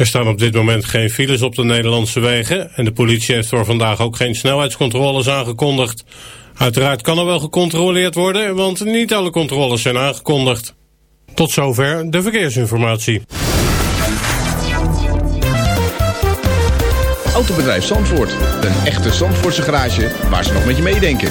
Er staan op dit moment geen files op de Nederlandse wegen... en de politie heeft voor vandaag ook geen snelheidscontroles aangekondigd. Uiteraard kan er wel gecontroleerd worden... want niet alle controles zijn aangekondigd. Tot zover de verkeersinformatie. Autobedrijf Zandvoort. Een echte Zandvoortse garage waar ze nog met je meedenken.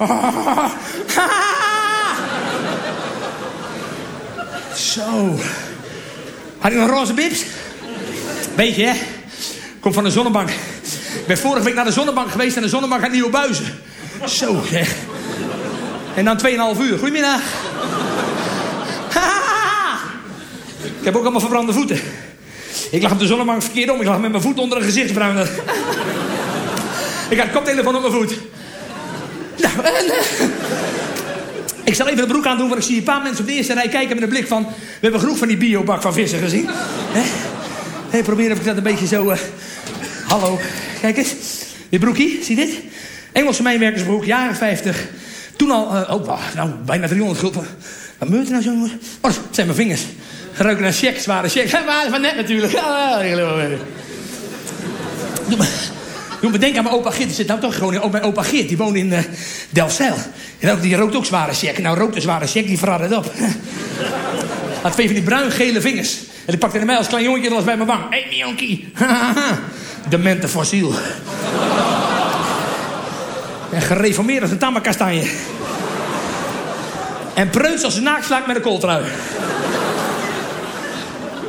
Zo. Had ik nog roze bips? Beetje, hè? Kom van de zonnebank. Ik ben vorige week naar de zonnebank geweest en de zonnebank had nieuwe buizen. Zo, zeg. En dan 2,5 uur. Goedemiddag. Ik heb ook allemaal verbrande voeten. Ik lag op de zonnebank verkeerd om. Ik lag met mijn voet onder een gezichtsbruin. Ik had een koptelefoon op mijn voet. Nou, eh, ik zal even de broek aandoen, want ik zie een paar mensen op de eerste rij kijken met een blik van... We hebben genoeg van die biobak van vissen gezien. Hè? Hey, probeer of ik dat een beetje zo... eh, Hallo, kijk eens. Dit broekie, zie dit? Engelse mijnwerkersbroek, jaren 50. Toen al, eh, oh, nou, bijna 300 gulden. Wat meurt er nou zo, jongen? Oh, zijn mijn vingers. Ruiken naar check, zware check. Maar van net natuurlijk. Het. Doe me, doe me denken aan mijn opa Geert. Die zit nou toch gewoon ook mijn opa Geert. Die woont in uh, Delfzijl. En ook, die rookt ook zware check. Nou, rookt een zware check, die verraadt het op. Had twee van die bruin-gele vingers. En die pakte mij als klein jongetje was bij mijn wang. Hé, hey, jonkie. Demente fossiel. en gereformeerd als een tamakastanje. En preuts als een naakslaak met een kooltrui.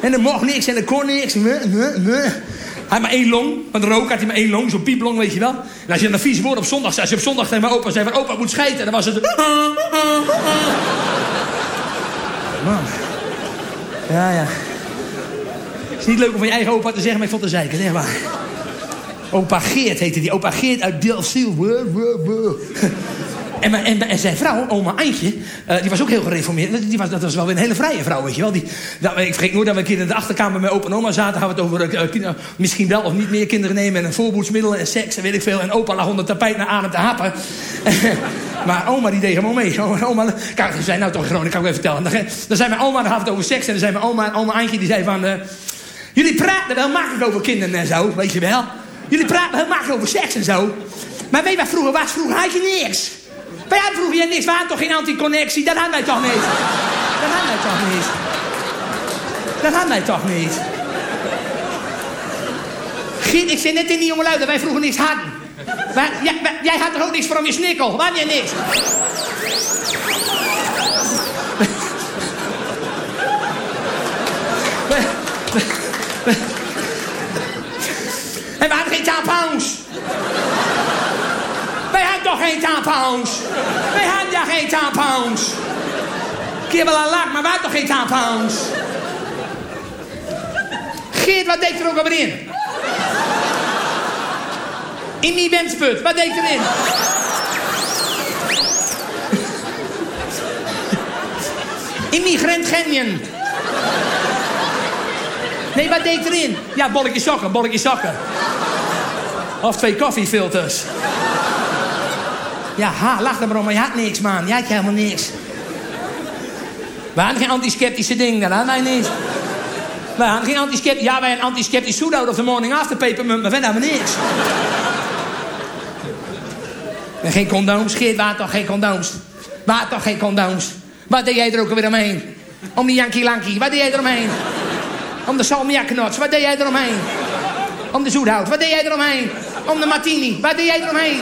En er mocht niks en er kon niks. Hij had maar één long. Van de rook had hij maar één long. Zo'n pieplong, weet je wel. En als je dan een vies woord op zondag zei. Als je op zondag tegen mijn opa zei van... Opa, moet schijten. Dan was het... Man. Ja, ja. Het is niet leuk om van je eigen opa te zeggen, maar ik vond het zeiken. Zeg maar. Opa Geert heette die. Opa Geert uit Delfziel. En, en, en zijn vrouw, oma Eintje, eh, die was ook heel gereformeerd. Die was, dat was wel weer een hele vrije vrouw, weet je wel. Die, dat, ik vergeet nooit dat we een keer in de achterkamer met opa en oma zaten. Hadden we het over eh, kinder- misschien wel of niet meer kinderen nemen. En voorboedsmiddelen en seks en weet ik veel. En opa lag onder tapijt naar adem te happen. maar oma die deed helemaal mee. Oma, kijk, ze zei nou toch gewoon, ik kan ik even vertellen. Dan, dan zei mijn oma, dan had het over seks. En dan zei mijn oma, oma Eintje, die zei van... eh, Jullie praten wel makkelijk over kinderen en zo, weet je wel. Jullie praten heel makkelijk over seks en zo. Maar weet je wat vroeger was? Vroeger had je niks. Wij hadden vroeger je niks. Hadden toch geen anticonnectie? Dat hadden wij toch niet? Dat hadden wij toch niet? Dat hadden wij toch niet? Giet, ik zei net in die jongelui dat wij vroeger niks hadden. Jij, had er ook niks voor om je snikkel. Je niks? En we hadden geen tampons. Wij hadden toch geen tampons? Wij hadden ja geen tampons. Keer wel een lak, maar we hadden toch geen tampons? Geert, wat deed er ook alweer in? In die wensput, wat deed erin? Immigrant Genjen. Nee, wat deed erin? Ja, bolletje sokken, bolletje sokken. Of twee koffiefilters. Ja, ha, lach er maar om, maar je had niks, man. Je had helemaal niks. We hadden geen antiseptische dingen, dat hadden wij niet. We hadden geen antiseptisch... Ja, wij een antiseptisch soedout of de morning after papermunt, maar verder hebben we niks. En geen condooms, Geert, waar toch geen condooms? Waar toch geen condooms? Wat deed jij er ook alweer omheen? Om die Yankee Lanky, wat deed jij eromheen? Om de salmiakknots, wat deed jij eromheen? Om de zoethout, wat deed jij eromheen? Om de martini, wat deed jij eromheen?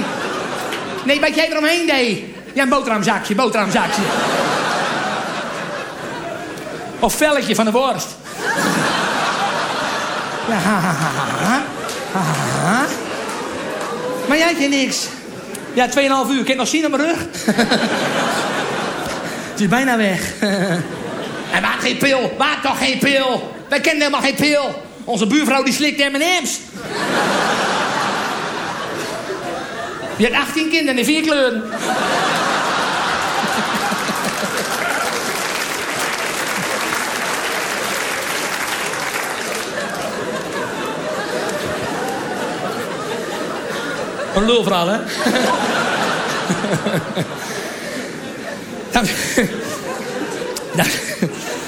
Nee, wat jij eromheen deed? Ja, een boterhamzakje, boterhamzakje. Of velletje van de worst. Ja, ha, ha, ha. Maar jij je niks. Ja, 2,5 uur. Het nog zien op mijn rug? het is bijna weg. en waar geen pil? Waar toch geen pil? Wij kennen helemaal geen pil. Onze buurvrouw die slikt M&M's. Je hebt 18 kinderen in vier kleuren. Een lulverhaal, hè? Dames-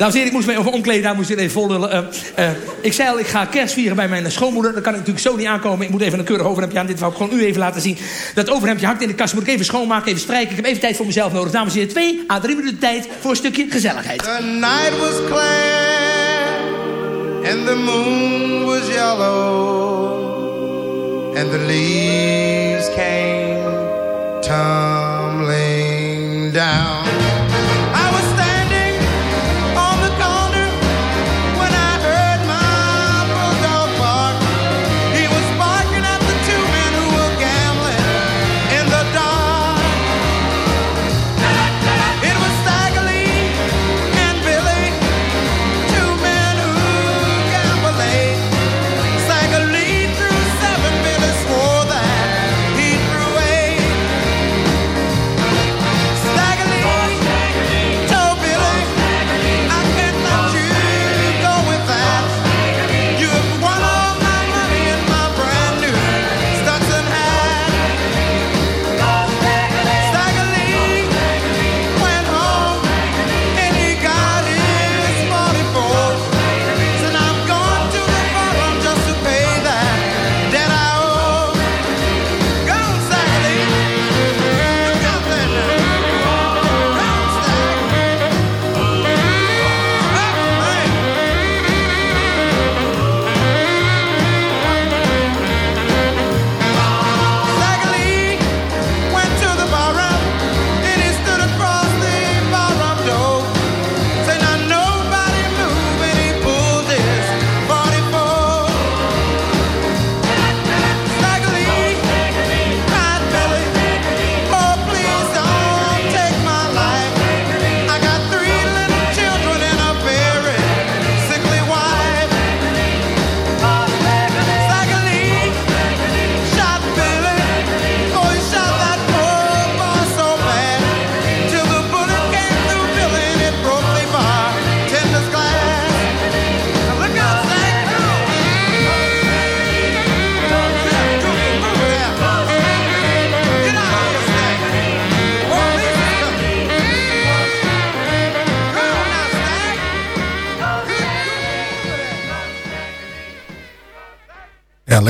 Dames en heren, ik moest me even omkleden, daar moest ik even vol lullen. Eh, eh, ik zei al, ik ga kerst vieren bij mijn schoonmoeder. Dat kan ik natuurlijk zo niet aankomen. Ik moet even een keurig overhemdje aan. Dit wou ik gewoon u even laten zien. Dat overhemdje hangt in de kast. Moet ik even schoonmaken, even strijken. Ik heb even tijd voor mezelf nodig. Dames en heren, twee à drie minuten tijd voor een stukje gezelligheid. The night was clear and the moon was yellow and the leaves came tumbling down.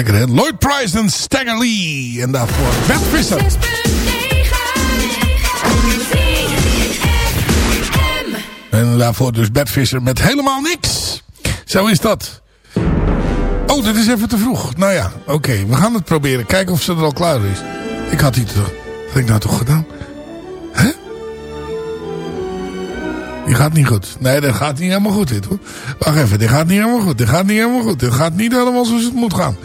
Lloyd Price en Stagger Lee. En daarvoor Bert Visser. 6.9 En daarvoor dus Bert Visser met helemaal niks. Zo is dat. Oh, dit is even te vroeg. Nou ja, oké. we gaan het proberen. Kijken of ze er al klaar is. Ik had iets... Wat heb ik nou toch gedaan? Die gaat niet goed. Nee, dat gaat niet helemaal goed dit hoor. Wacht even, dit gaat niet helemaal goed. Dit gaat niet helemaal goed. Dit gaat niet helemaal zoals het moet gaan.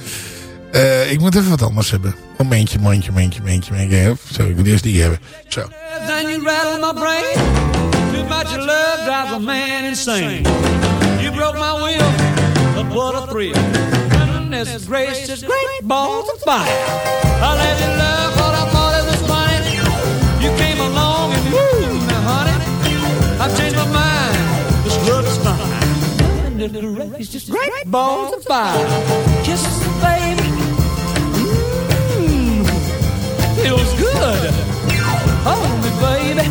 Eh, ik moet even wat anders hebben. Momentje, momentje, momentje, momentje. momentje. Hup, Zo, ik moet eerst die hebben. Zo. You broke my of I've changed my mind. This love is fine. Goodness gracious, great balls of fire. Kisses, baby. Mmm, feels good. Hold me, baby.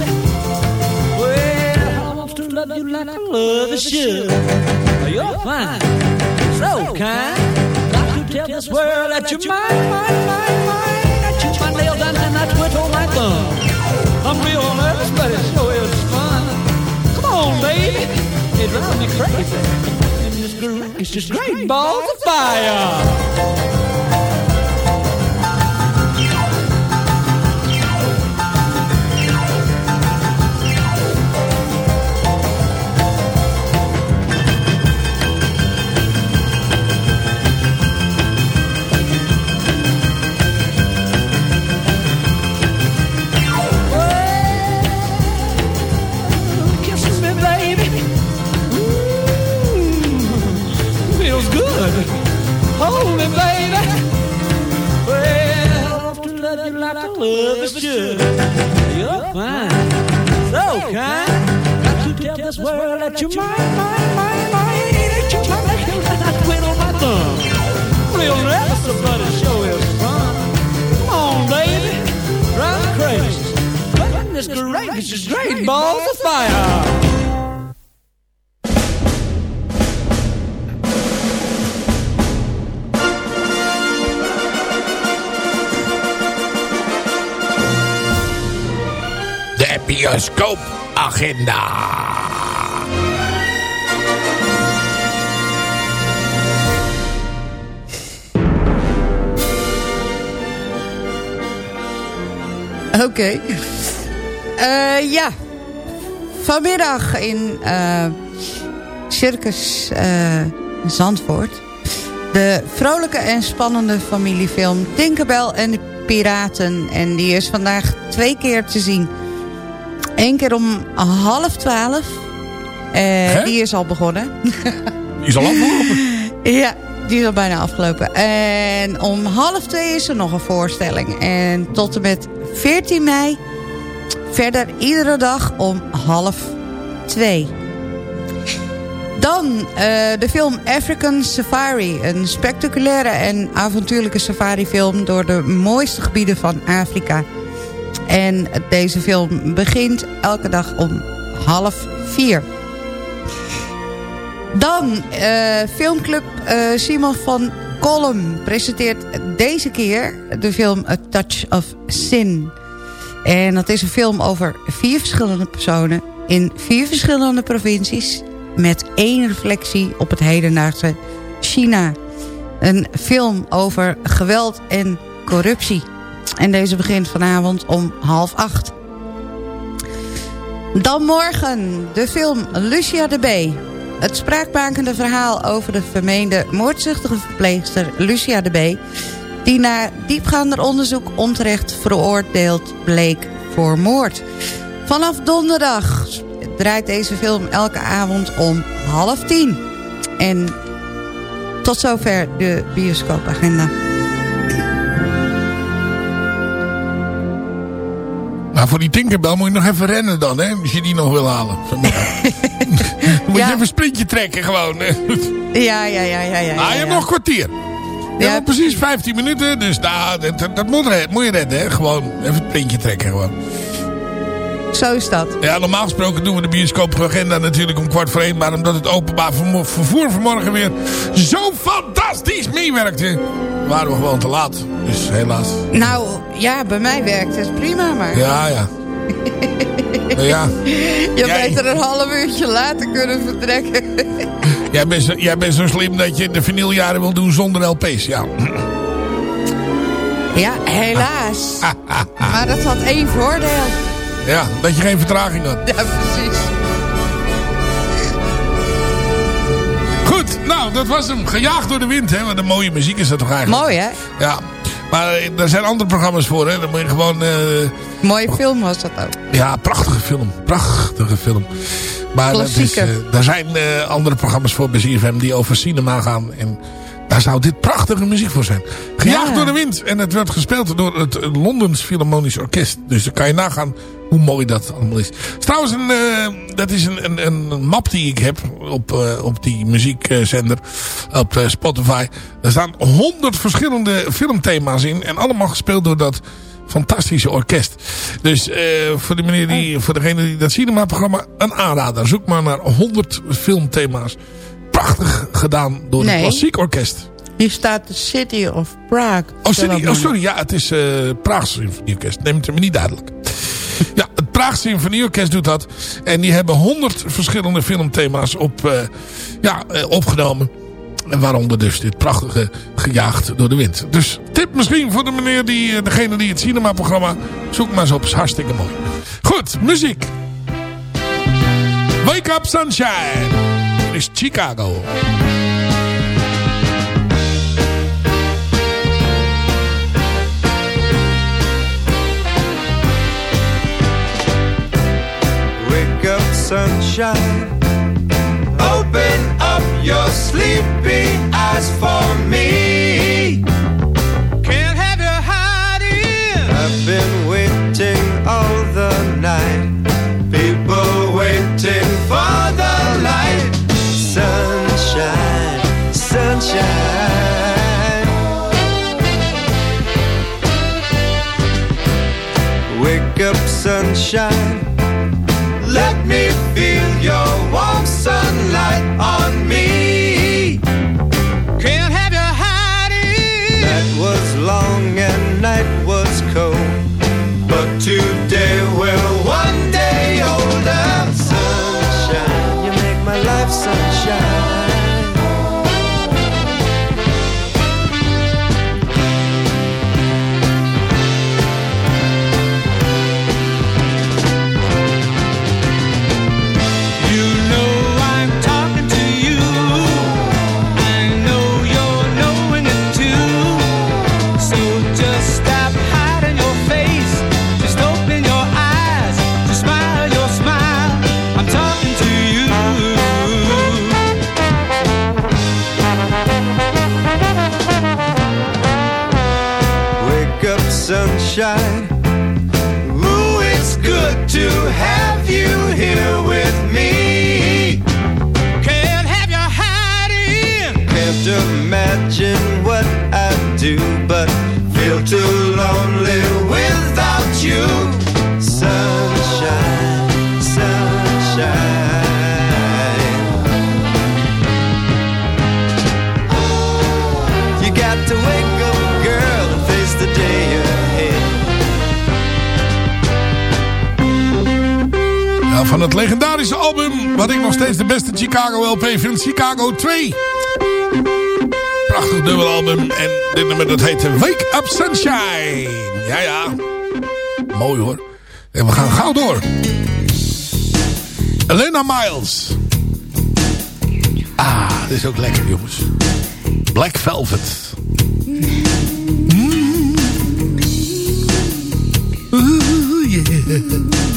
Well, I want to love you like I love a should. You're fine, so kind. Got to tell this world that you're mine, mine, mine, mine. I chew my nails and I twiddle my thumb. I'm real nervous, but it sure is it drives me crazy. And this groove is just great balls of fire. You like I love is should. You're fine, so kind. Got to tell this world that you're mine, mine, mine, mine. Ain't you my nails and I twiddle my thumb. Real nervous, but it sure is fun. Come on, baby, drive me crazy. Goodness gracious, great balls of fire. Bioscoopagenda. Oké. Eh, ja. Vanmiddag in eh, Circus eh, Zandvoort. De vrolijke en spannende familiefilm Tinkerbell en de Piraten. En die is vandaag twee keer te zien. Eén keer om half twaalf. Eh, die is al begonnen. Die is al afgelopen. Ja, die is al bijna afgelopen. En om half twee is er nog een voorstelling. En tot en met 14 mei verder iedere dag om half twee. Dan eh, de film African Safari. Een spectaculaire en avontuurlijke safarifilm... door de mooiste gebieden van Afrika. En deze film begint elke dag om half vier. Dan eh, filmclub eh, Simon van Kolm presenteert deze keer de film A Touch of Sin. En dat is een film over vier verschillende personen in vier verschillende provincies... met één reflectie op het hedendaagse China. Een film over geweld en corruptie. En deze begint vanavond om half acht. Dan morgen de film Lucia de B. Het spraakmakende verhaal over de vermeende moordzuchtige verpleegster Lucia de B... die na diepgaander onderzoek onterecht veroordeeld bleek voor moord. Vanaf donderdag draait deze film elke avond om half tien. En tot zover de bioscoopagenda. Voor die Tinkerbell moet je nog even rennen dan, hè? Als je die nog wil halen. moet je even een sprintje trekken gewoon. hè. Ja, ja, ja, ja. ja, Ah, je ja, hebt ja. nog een kwartier. Je hebt precies 15 minuten, dus nou, dat, dat, dat moet, re- moet je redden, hè? Gewoon even een sprintje trekken, gewoon. Zo is dat. Ja, normaal gesproken doen we de bioscoopagenda natuurlijk om kwart voor één. Maar omdat het openbaar vervoer vanmorgen weer zo fantastisch meewerkte... waren we gewoon te laat. Dus helaas. Nou, ja, bij mij werkt het prima, maar... Ja, ja. Nou ja, Je Jij- beter een half uurtje later kunnen vertrekken. jij bent, zo, jij bent zo slim dat je de vinyljaren wil doen zonder LP's. Ja. Ja, helaas. Maar dat had één voordeel. Ja, dat je geen vertraging had. Ja, precies. Goed, nou, dat was hem. Gejaagd door de wind, hè. Wat een mooie muziek is dat toch eigenlijk. Mooi, hè? Ja. Maar eh, er zijn andere programma's voor, hè. Dan moet je gewoon... eh, Mooie film was dat ook. Ja, prachtige film. Prachtige film. Maar dat is, eh, er zijn eh, andere programma's voor bij ZFM die over cinema gaan. En daar zou dit prachtige muziek voor zijn. Gejaagd Ja. door de wind. En het werd gespeeld door het Londens Philharmonisch Orkest. Dus dan kan je nagaan hoe mooi dat allemaal is. Trouwens, een, eh, dat is een, een, een map die ik heb op, eh, op die muziekzender. Op eh, Spotify. Er staan honderd verschillende filmthema's in. En allemaal gespeeld door dat fantastische orkest. Dus voor, de meneer die, voor degene die dat cinemaprogramma een aanrader. Zoek maar naar 100 filmthema's. Prachtig gedaan door Nee. het klassiek orkest. Hier staat de City of Prague. Oh sorry, oh, sorry. ja, het is eh Praag Symfonieorkest. Neem het me niet duidelijk. Ja, het Praag Symfonieorkest doet dat. En die hebben 100 verschillende filmthema's op, eh, ja, eh, opgenomen. En waaronder dus dit prachtige Gejaagd door de wind. Dus tip misschien voor de meneer die, degene die het cinemaprogramma... Zoek maar eens op, is hartstikke mooi. Goed, muziek. Wake Up Sunshine. Is Chicago. Wake up, sunshine. Open up your sleepy eyes for me. Sunshine. Let me feel your warm sunlight on me. Can't have you hiding. Night was long and night was cold. But today we're one day older. Sunshine, you make my life sunshine. Do, but feel too lonely without you. Sunshine, sunshine. You got to wake up, girl, and face the day ahead. Ja, van het legendarische album, wat ik nog steeds de beste Chicago LP vind, Chicago 2. Prachtig dubbelalbum. En dit nummer dat heet Wake Up Sunshine. Ja, ja. Mooi hoor. En we gaan gauw door. Elena Miles. Ah, dit is ook lekker jongens. Black Velvet. Mm. Ooh, yeah.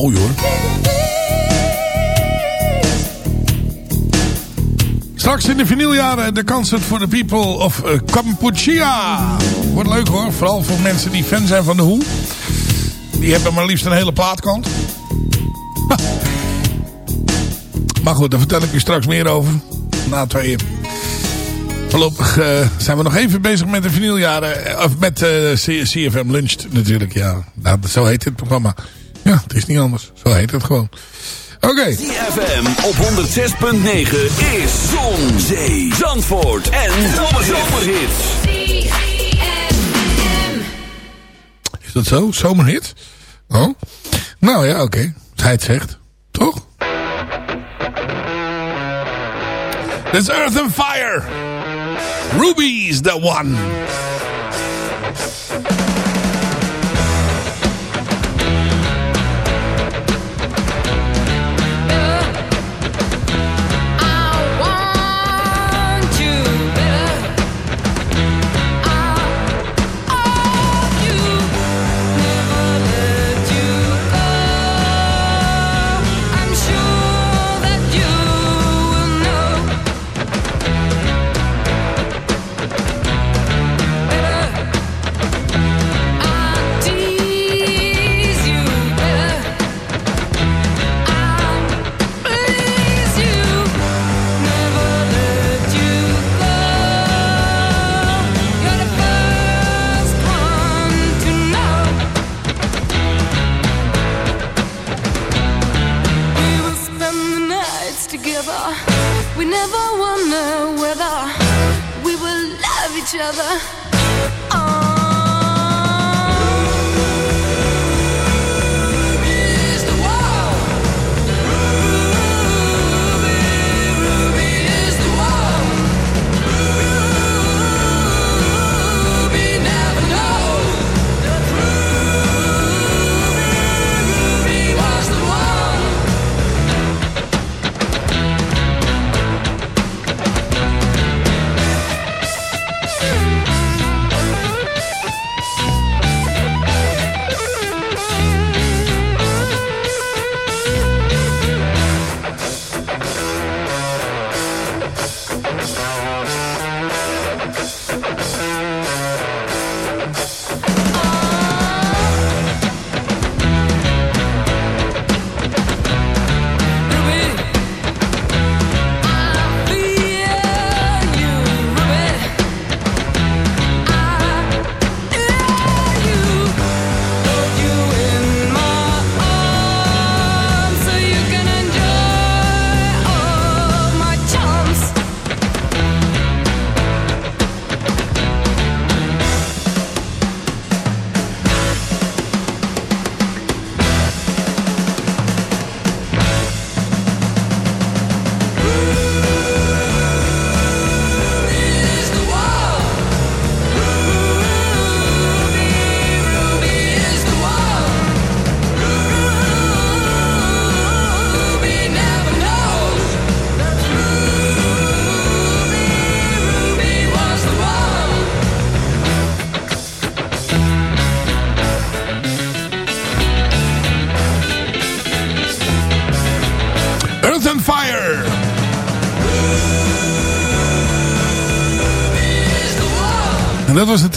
Mooi hoor. Straks in de vinyljaren de concert for the people of eh, Kampuchea. Wordt leuk hoor. Vooral voor mensen die fan zijn van de Hoe. Die hebben maar liefst een hele plaatkant. Maar goed, daar vertel ik u straks meer over. Na tweeën. Voorlopig eh, zijn we nog even bezig met de vinyljaren. eh, Of met C- CFM Luncht natuurlijk. Ja, nou, zo heet het programma. Ja, het is niet anders. Zo heet het gewoon. Oké. ZFM op 106.9 is Zon, Zee, Zandvoort en Zomerhits. Is dat zo? Zomerhit? Oh. Nou ja, oké. Hij het zegt. Toch? This Earth and Fire. Ruby's the one.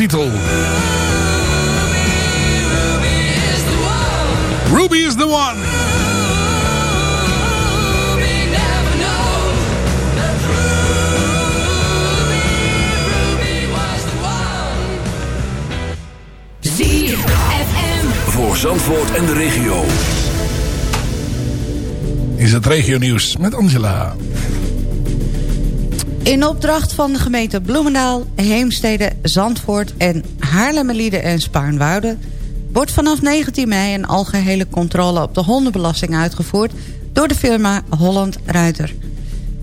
Titel. Ruby is the one. Voor Zandvoort en de regio. Is het regio nieuws met Angela. In opdracht van de gemeente Bloemendaal, Heemstede, Zandvoort en Haarlemmerlieden en Spaarnwoude... wordt vanaf 19 mei een algehele controle op de hondenbelasting uitgevoerd... door de firma Holland Ruiter.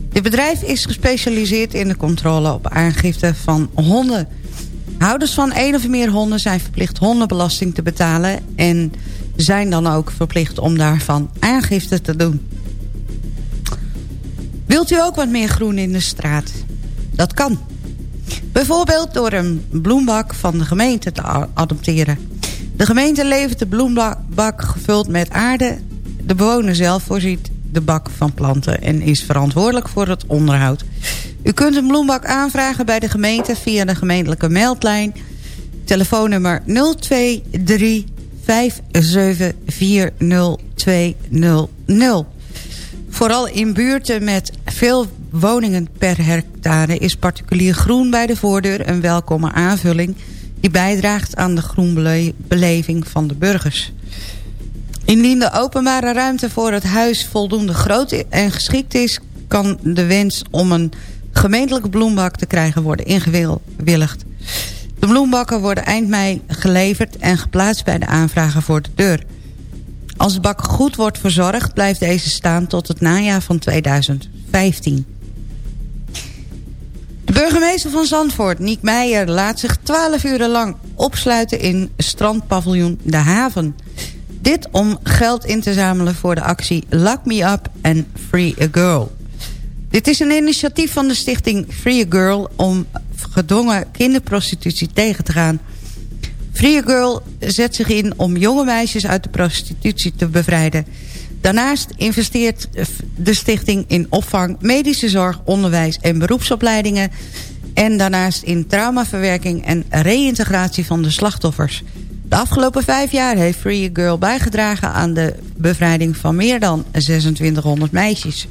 Dit bedrijf is gespecialiseerd in de controle op aangifte van honden. Houders van één of meer honden zijn verplicht hondenbelasting te betalen... en zijn dan ook verplicht om daarvan aangifte te doen. Wilt u ook wat meer groen in de straat? Dat kan. Bijvoorbeeld door een bloembak van de gemeente te adopteren. De gemeente levert de bloembak gevuld met aarde. De bewoner zelf voorziet de bak van planten en is verantwoordelijk voor het onderhoud. U kunt een bloembak aanvragen bij de gemeente via de gemeentelijke meldlijn. Telefoonnummer 023 5740200. Vooral in buurten met veel woningen per hectare... is particulier groen bij de voordeur een welkome aanvulling... die bijdraagt aan de groenbeleving van de burgers. Indien de openbare ruimte voor het huis voldoende groot en geschikt is... kan de wens om een gemeentelijke bloembak te krijgen worden ingewilligd. De bloembakken worden eind mei geleverd en geplaatst bij de aanvrager voor de deur... Als de bak goed wordt verzorgd, blijft deze staan tot het najaar van 2015. De burgemeester van Zandvoort, Niek Meijer, laat zich 12 uur lang opsluiten in strandpaviljoen De Haven. Dit om geld in te zamelen voor de actie Lock Me Up and Free a Girl. Dit is een initiatief van de stichting Free a Girl om gedwongen kinderprostitutie tegen te gaan... Free Girl zet zich in om jonge meisjes uit de prostitutie te bevrijden. Daarnaast investeert de stichting in opvang, medische zorg, onderwijs en beroepsopleidingen. En daarnaast in traumaverwerking en reïntegratie van de slachtoffers. De afgelopen vijf jaar heeft Free Girl bijgedragen aan de bevrijding van meer dan 2600 meisjes.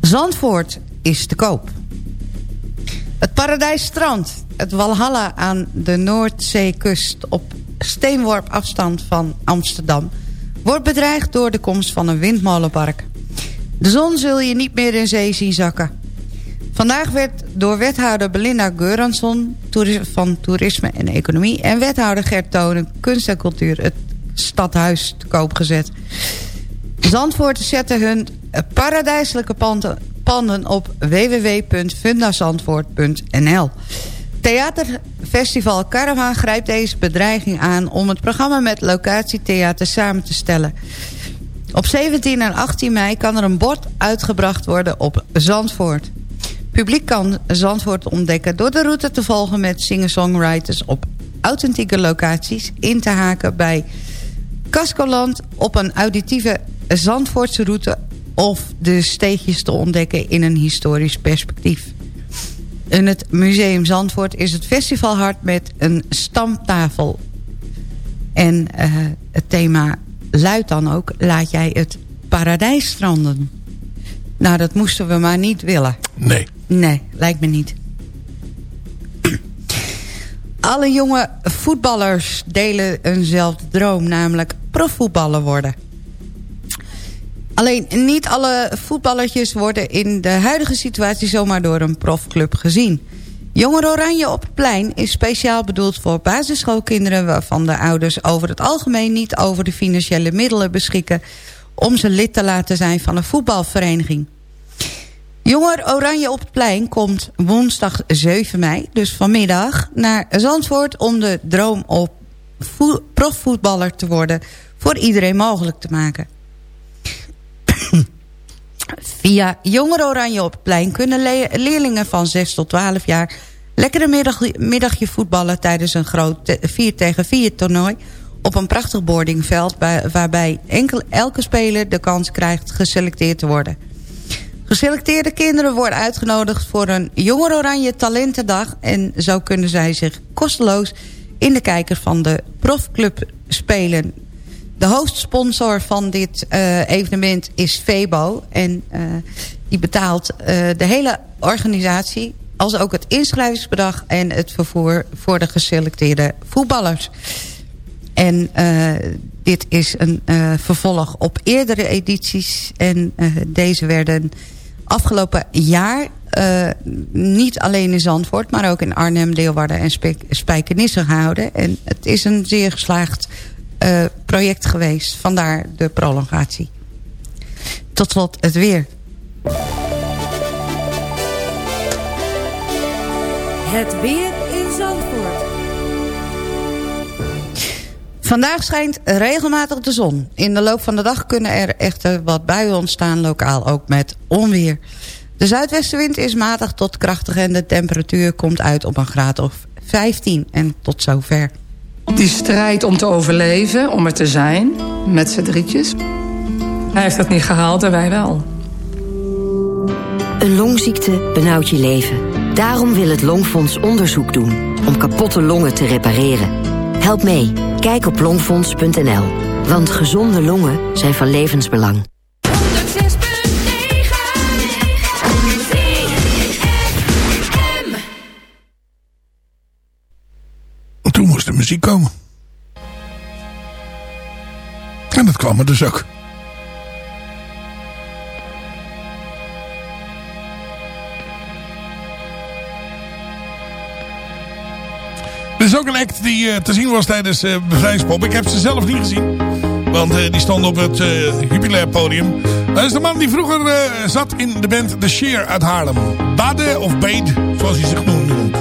Zandvoort is te koop. Het Paradijsstrand, het Walhalla aan de Noordzeekust... op steenworp afstand van Amsterdam... wordt bedreigd door de komst van een windmolenpark. De zon zul je niet meer in zee zien zakken. Vandaag werd door wethouder Belinda Geuransson van Toerisme en Economie... en wethouder Gert Tonen Kunst en Cultuur het stadhuis te koop gezet. Zandvoorters zetten hun paradijselijke panden, op www.fundazandvoort.nl. Theaterfestival Caravan grijpt deze bedreiging aan... om het programma met locatietheater samen te stellen. Op 17 en 18 mei kan er een bord uitgebracht worden op Zandvoort. Publiek kan Zandvoort ontdekken door de route te volgen met singer-songwriters... op authentieke locaties in te haken bij Cascoland... op een auditieve Zandvoortse route of de steegjes te ontdekken in een historisch perspectief. In het Museum Zandvoort is het festival hard met een stamtafel. En uh, het thema luidt dan ook... laat jij het paradijs stranden. Nou, dat moesten we maar niet willen. Nee. Nee, lijkt me niet. Alle jonge voetballers delen eenzelfde droom... namelijk profvoetballer worden... Alleen niet alle voetballertjes worden in de huidige situatie zomaar door een profclub gezien. Jonger Oranje op het plein is speciaal bedoeld voor basisschoolkinderen... waarvan de ouders over het algemeen niet over de financiële middelen beschikken... om ze lid te laten zijn van een voetbalvereniging. Jonger Oranje op het plein komt woensdag 7 mei, dus vanmiddag... naar Zandvoort om de droom op profvoetballer te worden... voor iedereen mogelijk te maken. Via Jonger Oranje op het plein kunnen le leerlingen van 6 tot 12 jaar... lekker middag, middagje voetballen tijdens een groot 4 tegen 4 toernooi... op een prachtig boardingveld... Bij, waarbij enkel, elke speler de kans krijgt geselecteerd te worden. Geselecteerde kinderen worden uitgenodigd voor een Jonger Oranje Talentendag... en zo kunnen zij zich kosteloos in de kijker van de profclub spelen. De hoofdsponsor van dit uh, evenement is Febo. En uh, die betaalt uh, de hele organisatie... als ook het inschrijvingsbedrag en het vervoer... voor de geselecteerde voetballers. En dit is een vervolg op eerdere edities. En deze werden afgelopen jaar... niet alleen in Zandvoort, maar ook in Arnhem, Leeuwarden en Spijkenisse gehouden. En het is een zeer geslaagd uh, project geweest. Vandaar de prolongatie. Tot slot het weer. Het weer in Zandvoort. Vandaag schijnt regelmatig de zon. In de loop van de dag kunnen er echter wat buien ontstaan, lokaal ook met onweer. De zuidwestenwind is matig tot krachtig en de temperatuur komt uit op een graad of 15. En tot zover. Die strijd om te overleven, om er te zijn, met z'n drietjes. Hij heeft dat niet gehaald en wij wel. Een longziekte benauwt je leven. Daarom wil het Longfonds onderzoek doen om kapotte longen te repareren. Help mee. Kijk op longfonds.nl. Want gezonde longen zijn van levensbelang. Toen moest de muziek komen. En dat kwam er dus ook. Er is ook een act die uh, te zien was tijdens uh, Bevrijdingspop. Ik heb ze zelf niet gezien. Want uh, die stond op het jubilair podium. Dat is de man die vroeger zat in de band The Sheer uit Haarlem. Bade of Bade, zoals hij zich noemde.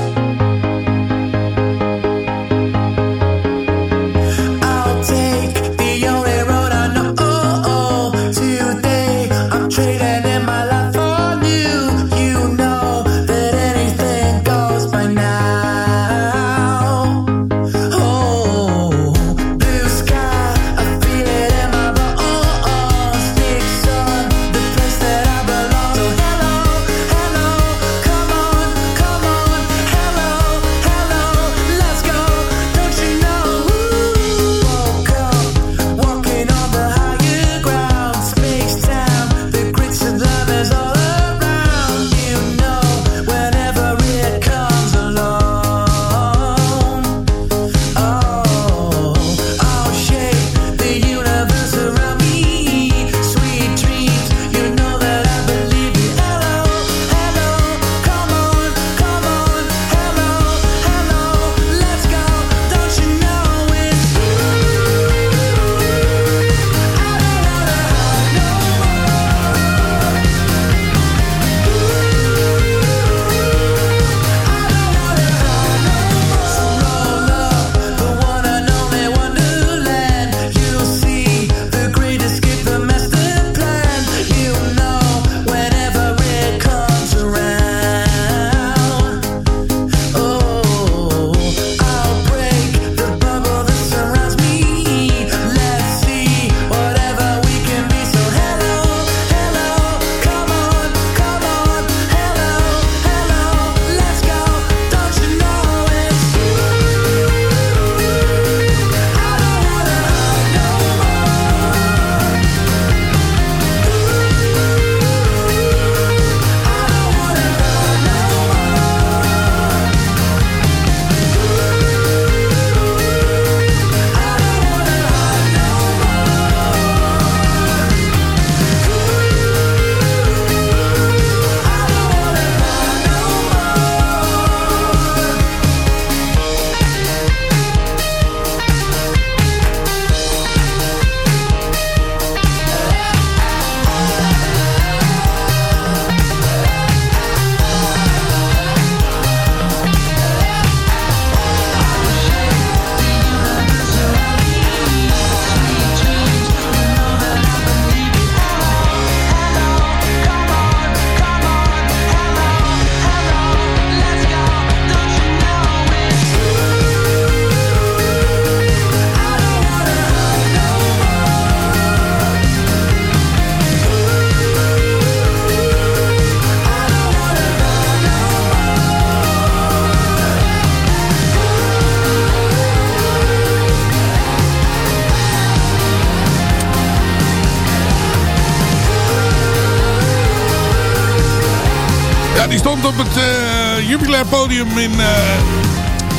Uh, jubilair podium in, uh,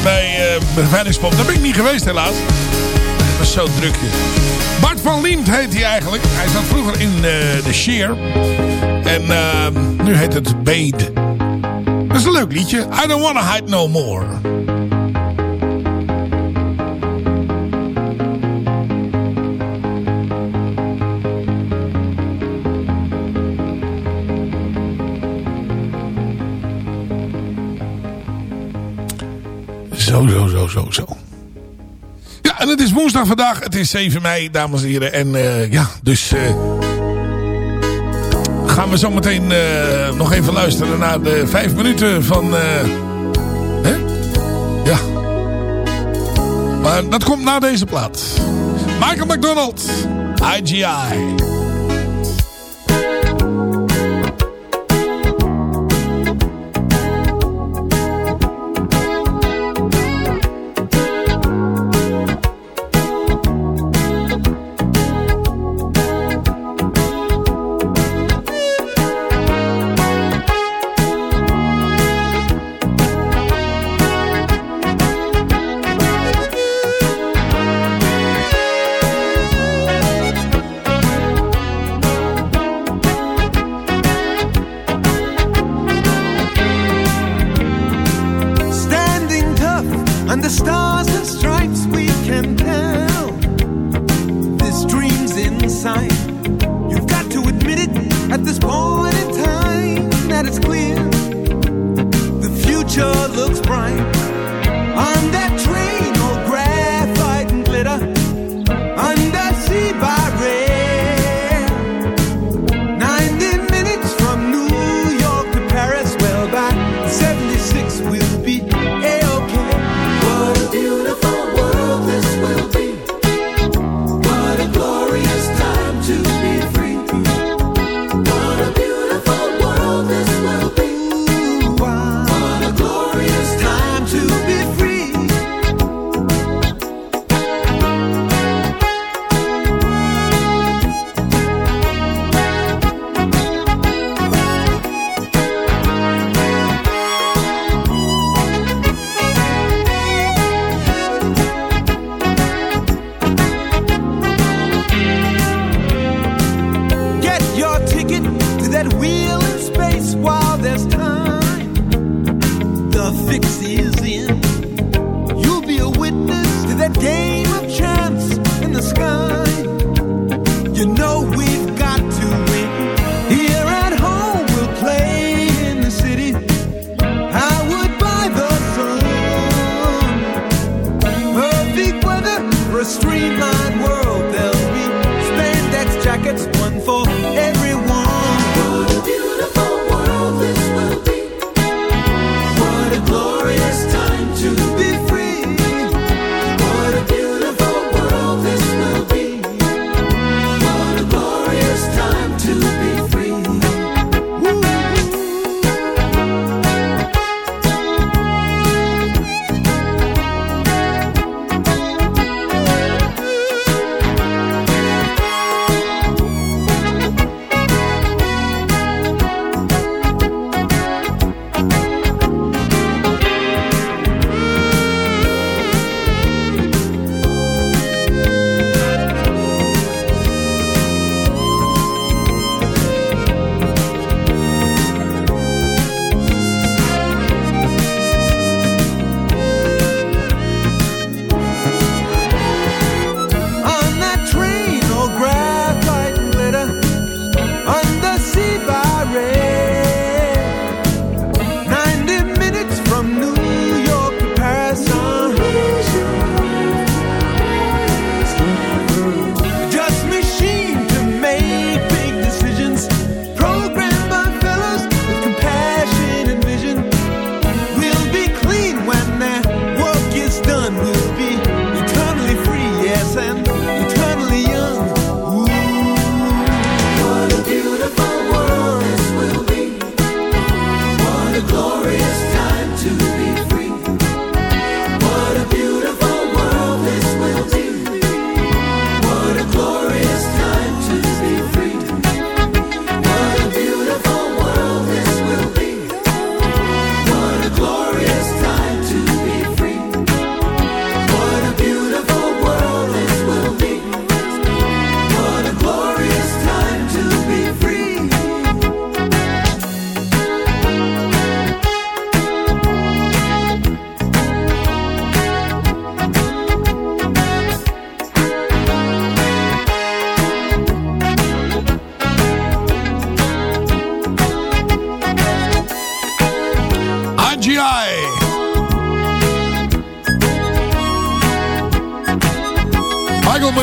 bij uh, Beveiligingspop. Daar ben ik niet geweest helaas. Het was zo drukje. Bart van Liemt heet hij eigenlijk. Hij zat vroeger in de Sheer. En nu heet het Bade. Dat is een leuk liedje. I don't wanna hide no more. Zo, zo, zo, zo. Ja, en het is woensdag vandaag. Het is 7 mei, dames en heren. En uh, ja, dus... Uh, gaan we zo meteen uh, nog even luisteren naar de vijf minuten van... Ja. Maar dat komt na deze plaat. Michael McDonald. IGI.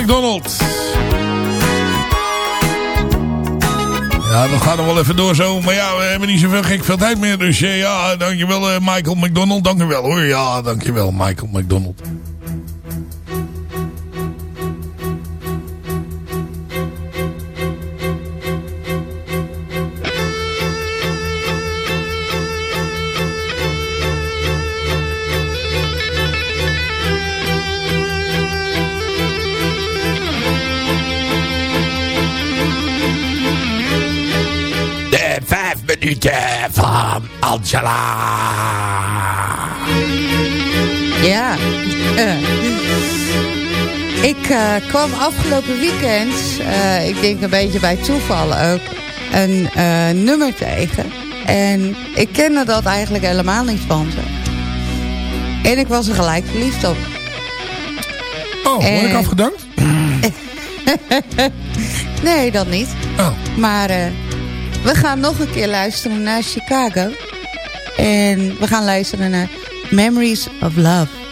McDonald. Ja, dat gaat nog wel even door zo. Maar ja, we hebben niet zoveel gek veel tijd meer. Dus eh, ja, dankjewel eh, Michael McDonald. Dankjewel hoor. Ja, dankjewel Michael McDonald. Minuten van Angela. Ja. Eh. Ik eh, kwam afgelopen weekend, eh, ik denk een beetje bij toeval ook, een eh, nummer tegen. En ik kende dat eigenlijk helemaal niet van ze. En ik was er gelijk verliefd op. Oh, word ik En- afgedankt? nee, dat niet. Oh. Maar eh, we gaan nog een keer luisteren naar Chicago. En we gaan luisteren naar Memories of Love.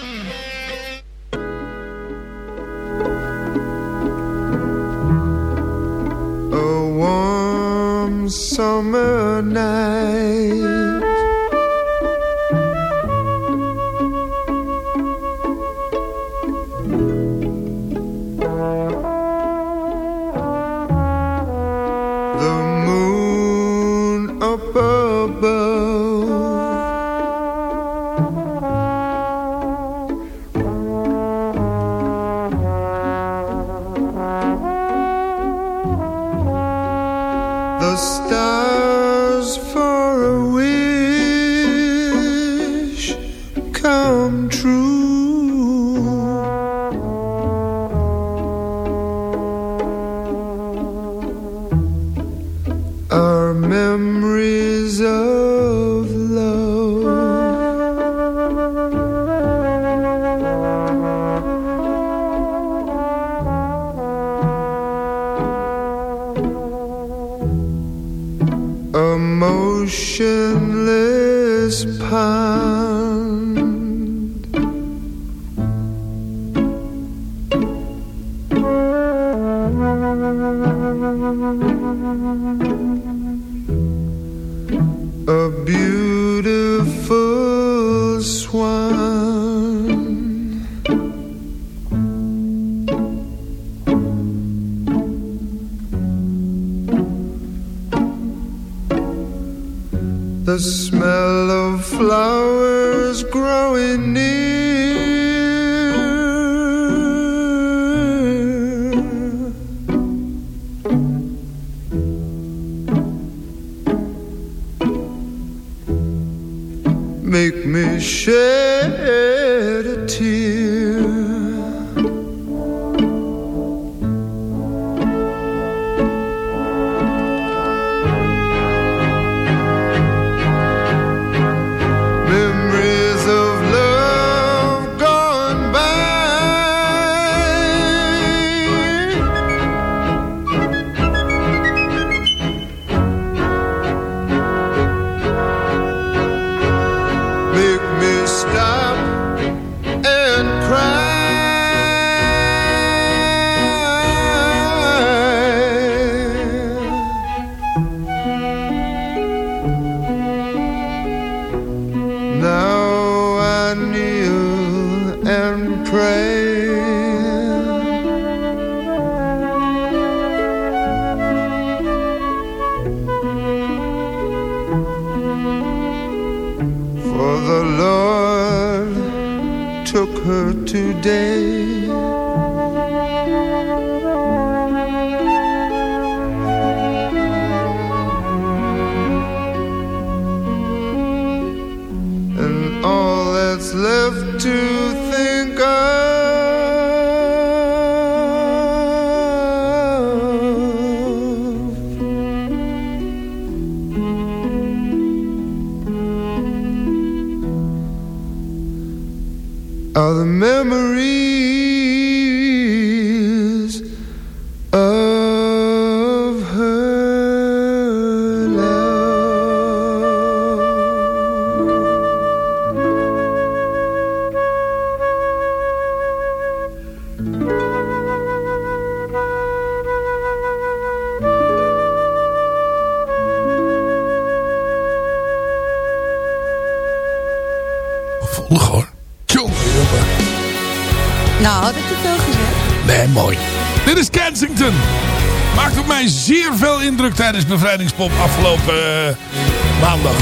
Today. Indruk tijdens Bevrijdingspop afgelopen eh, maandag.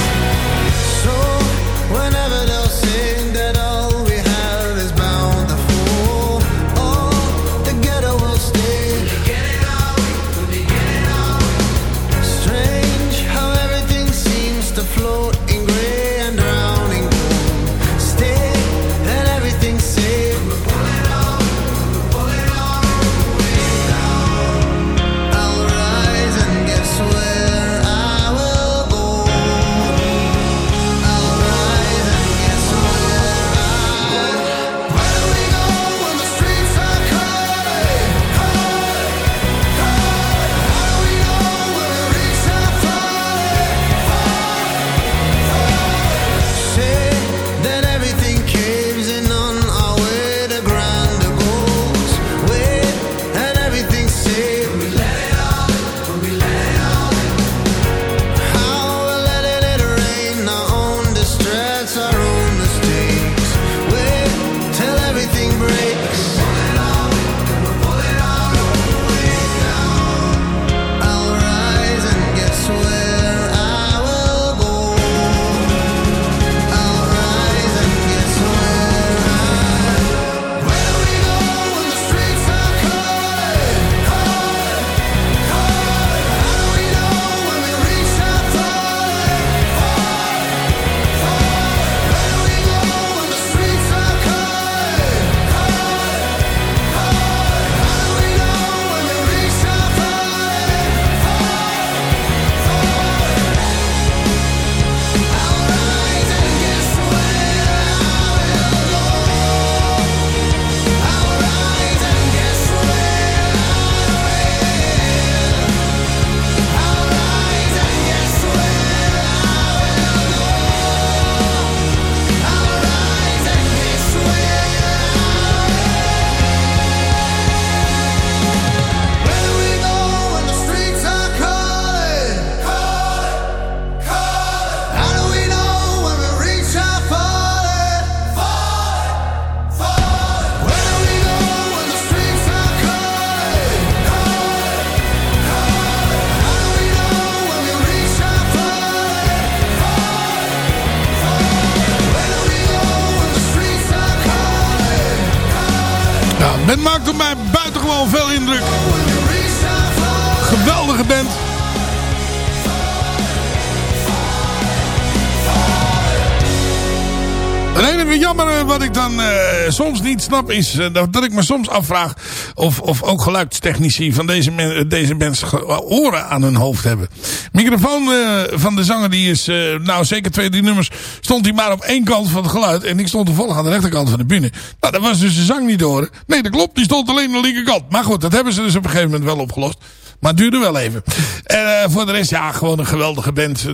Dan eh, soms niet snap is eh, dat, ik me soms afvraag of, of ook geluidstechnici van deze, deze mensen oren aan hun hoofd hebben. Microfoon eh, van de zanger die is, eh, nou zeker twee, drie nummers, stond hij maar op één kant van het geluid en ik stond toevallig aan de rechterkant van de bühne. Nou, dat was dus de zang niet te horen. Nee, dat klopt, die stond alleen aan de linkerkant. Maar goed, dat hebben ze dus op een gegeven moment wel opgelost. Maar het duurde wel even. En eh, voor de rest, ja, gewoon een geweldige band.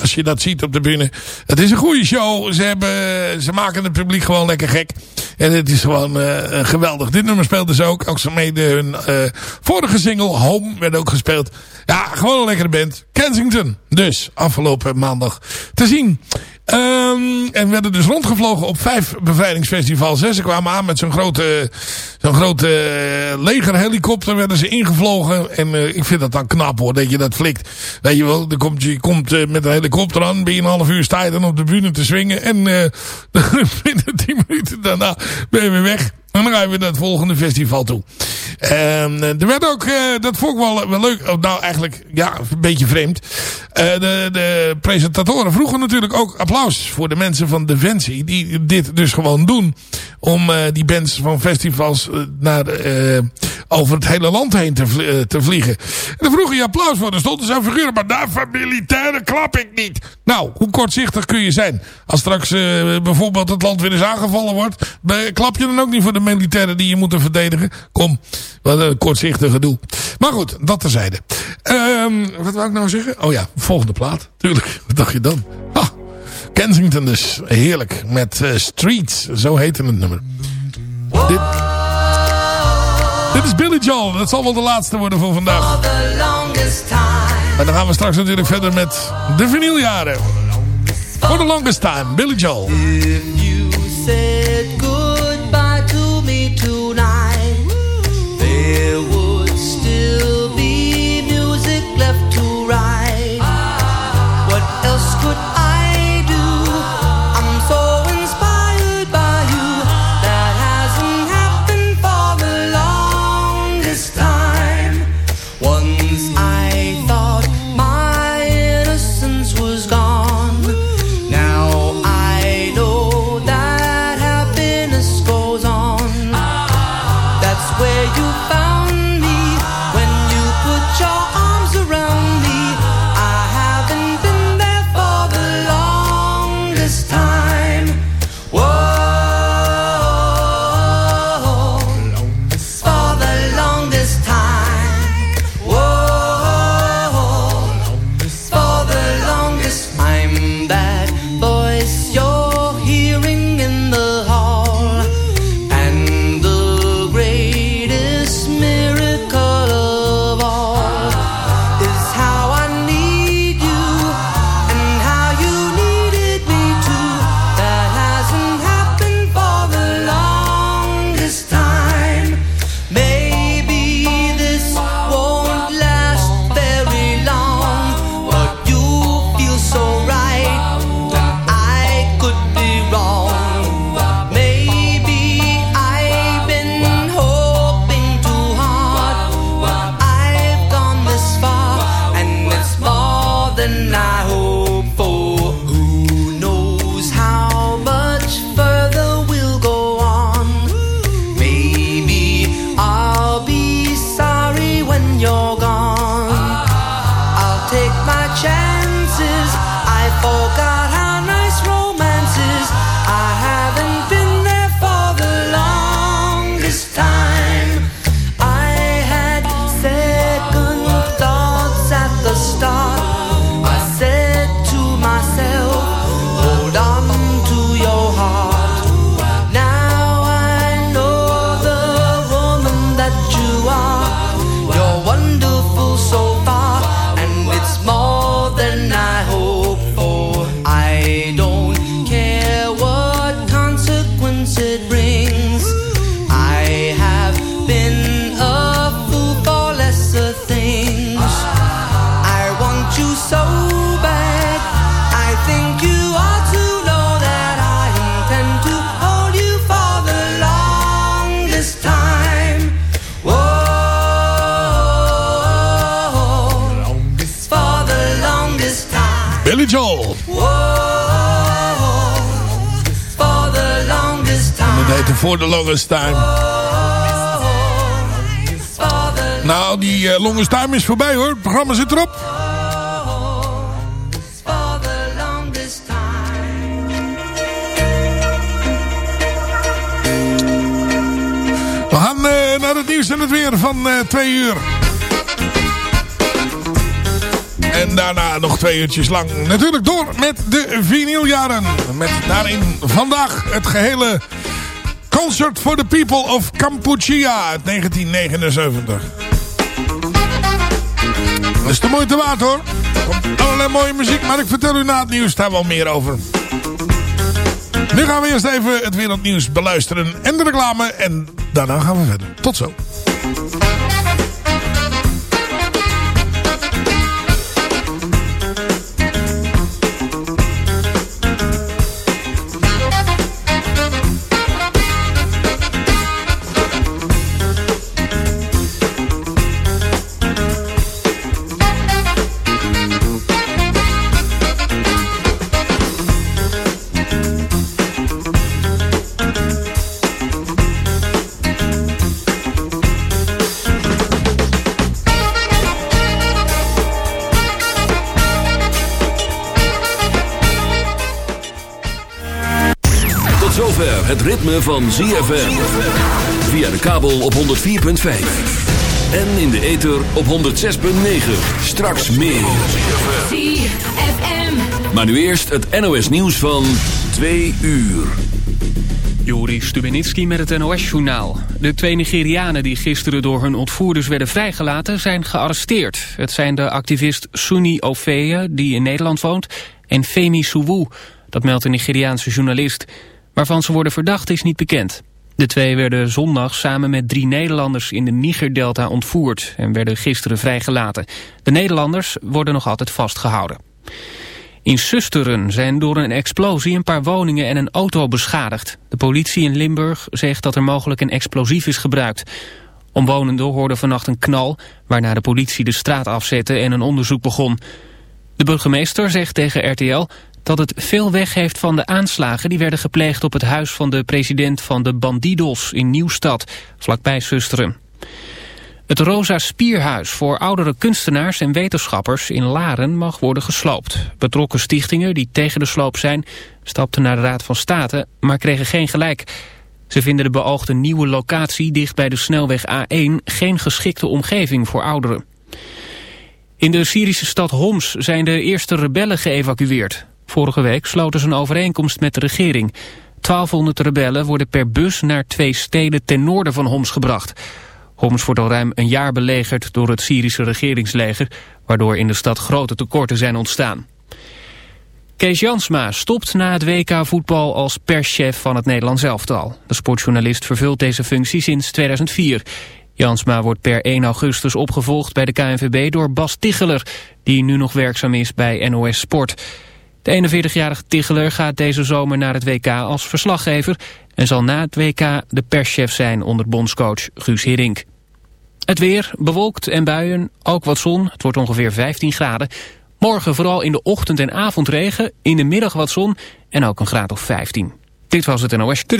Als je dat ziet op de bühne. Het is een goede show. Ze, hebben, ze maken het publiek gewoon lekker gek. En het is gewoon eh, geweldig. Dit nummer speelden ze ook. Ook zo mede hun eh, vorige single, Home, werd ook gespeeld. Ja, gewoon een lekkere band. Kensington. Dus, afgelopen maandag te zien. Ehm, en werden dus rondgevlogen op vijf bevrijdingsfestivals. Hè. Ze kwamen aan met zo'n grote, zo'n grote legerhelikopter. Werden ze ingevlogen. En eh, ik vind dat dan knap hoor, dat je dat flikt. Weet je wel, dan komt, je komt eh, met een helikopter aan. Binnen een half uur sta je dan op de bühne te swingen. En eh, binnen tien minuten daarna ben je weer weg. En dan je weer naar het volgende festival toe. En eh, er werd ook, eh, dat vond ik wel, wel leuk. Oh, nou, eigenlijk, ja, een beetje vreemd. Eh, de, de presentatoren vroegen natuurlijk ook applaus voor de mensen van Defensie. Die dit dus gewoon doen. Om die bands van festivals naar, over het hele land heen te, eh, te vliegen. En dan vroegen je applaus voor. Er stonden zo'n figuren. Maar daar van militairen klap ik niet. Nou, hoe kortzichtig kun je zijn? Als straks eh, bijvoorbeeld het land weer eens aangevallen wordt. Klap je dan ook niet voor de militairen die je moeten verdedigen? Kom, wat een kortzichtige doel. Maar goed, dat terzijde. Ehm wat wou ik nou zeggen? Oh ja, volgende plaat. Tuurlijk, wat dacht je dan? Ha, Kensington dus. Heerlijk. Met eh, Streets, zo heette het nummer. Dit is Billy Joel. Dat zal wel de laatste worden voor vandaag. En dan gaan we straks natuurlijk verder met de vinyljaren. For the longest time, Billy Joel. Longest Time. Nou, die eh, Longest Time is voorbij hoor. Het programma zit erop. We gaan eh, naar het nieuws en het weer van eh, twee uur. En daarna nog twee uurtjes lang natuurlijk door met de vinyljaren. Met daarin vandaag het gehele Concert for the People of Kampuchea uit 1979. Dat is de moeite waard hoor. Komt allerlei mooie muziek, maar ik vertel u na het nieuws daar wel meer over. Nu gaan we eerst even het wereldnieuws beluisteren en de reclame. En daarna gaan we verder. Tot zo. Het ritme van ZFM. Via de kabel op 104.5. En in de ether op 106.9. Straks meer. Maar nu eerst het NOS nieuws van 2 uur. Juri Stubenitski met het NOS-journaal. De twee Nigerianen die gisteren door hun ontvoerders werden vrijgelaten... zijn gearresteerd. Het zijn de activist Sunni Ofeye, die in Nederland woont... en Femi Suwu, dat meldt een Nigeriaanse journalist. Waarvan ze worden verdacht is niet bekend. De twee werden zondag samen met drie Nederlanders in de Niger-delta ontvoerd... en werden gisteren vrijgelaten. De Nederlanders worden nog altijd vastgehouden. In Susteren zijn door een explosie een paar woningen en een auto beschadigd. De politie in Limburg zegt dat er mogelijk een explosief is gebruikt. Omwonenden hoorden vannacht een knal, waarna de politie de straat afzette en een onderzoek begon. De burgemeester zegt tegen RTL dat het veel weg heeft van de aanslagen die werden gepleegd op het huis van de president van de Bandidos in Nieuwstad, vlakbij Susteren. Het Rosa Spierhuis voor oudere kunstenaars en wetenschappers in Laren mag worden gesloopt. Betrokken stichtingen die tegen de sloop zijn stapten naar de Raad van State, maar kregen geen gelijk. Ze vinden de beoogde nieuwe locatie dicht bij de snelweg A1 geen geschikte omgeving voor ouderen. In de Syrische stad Homs zijn de eerste rebellen geëvacueerd. Vorige week sloten ze een overeenkomst met de regering. 1200 rebellen worden per bus naar twee steden ten noorden van Homs gebracht. Homs wordt al ruim een jaar belegerd door het Syrische regeringsleger... waardoor in de stad grote tekorten zijn ontstaan. Kees Jansma stopt na het WK voetbal als perschef van het Nederlands elftal. De sportjournalist vervult deze functie sinds 2004. Jansma wordt per 1 augustus opgevolgd bij de KNVB door Bas Ticheler... die nu nog werkzaam is bij NOS Sport. De 41-jarige Ticheler gaat deze zomer naar het WK als verslaggever... en zal na het WK de perschef zijn onder bondscoach Guus Hiddink. Het weer, bewolkt en buien, ook wat zon. Het wordt ongeveer 15 graden. Morgen vooral in de ochtend- en avondregen, in de middag wat zon... en ook een graad of 15. Dit was het NOS. Dit.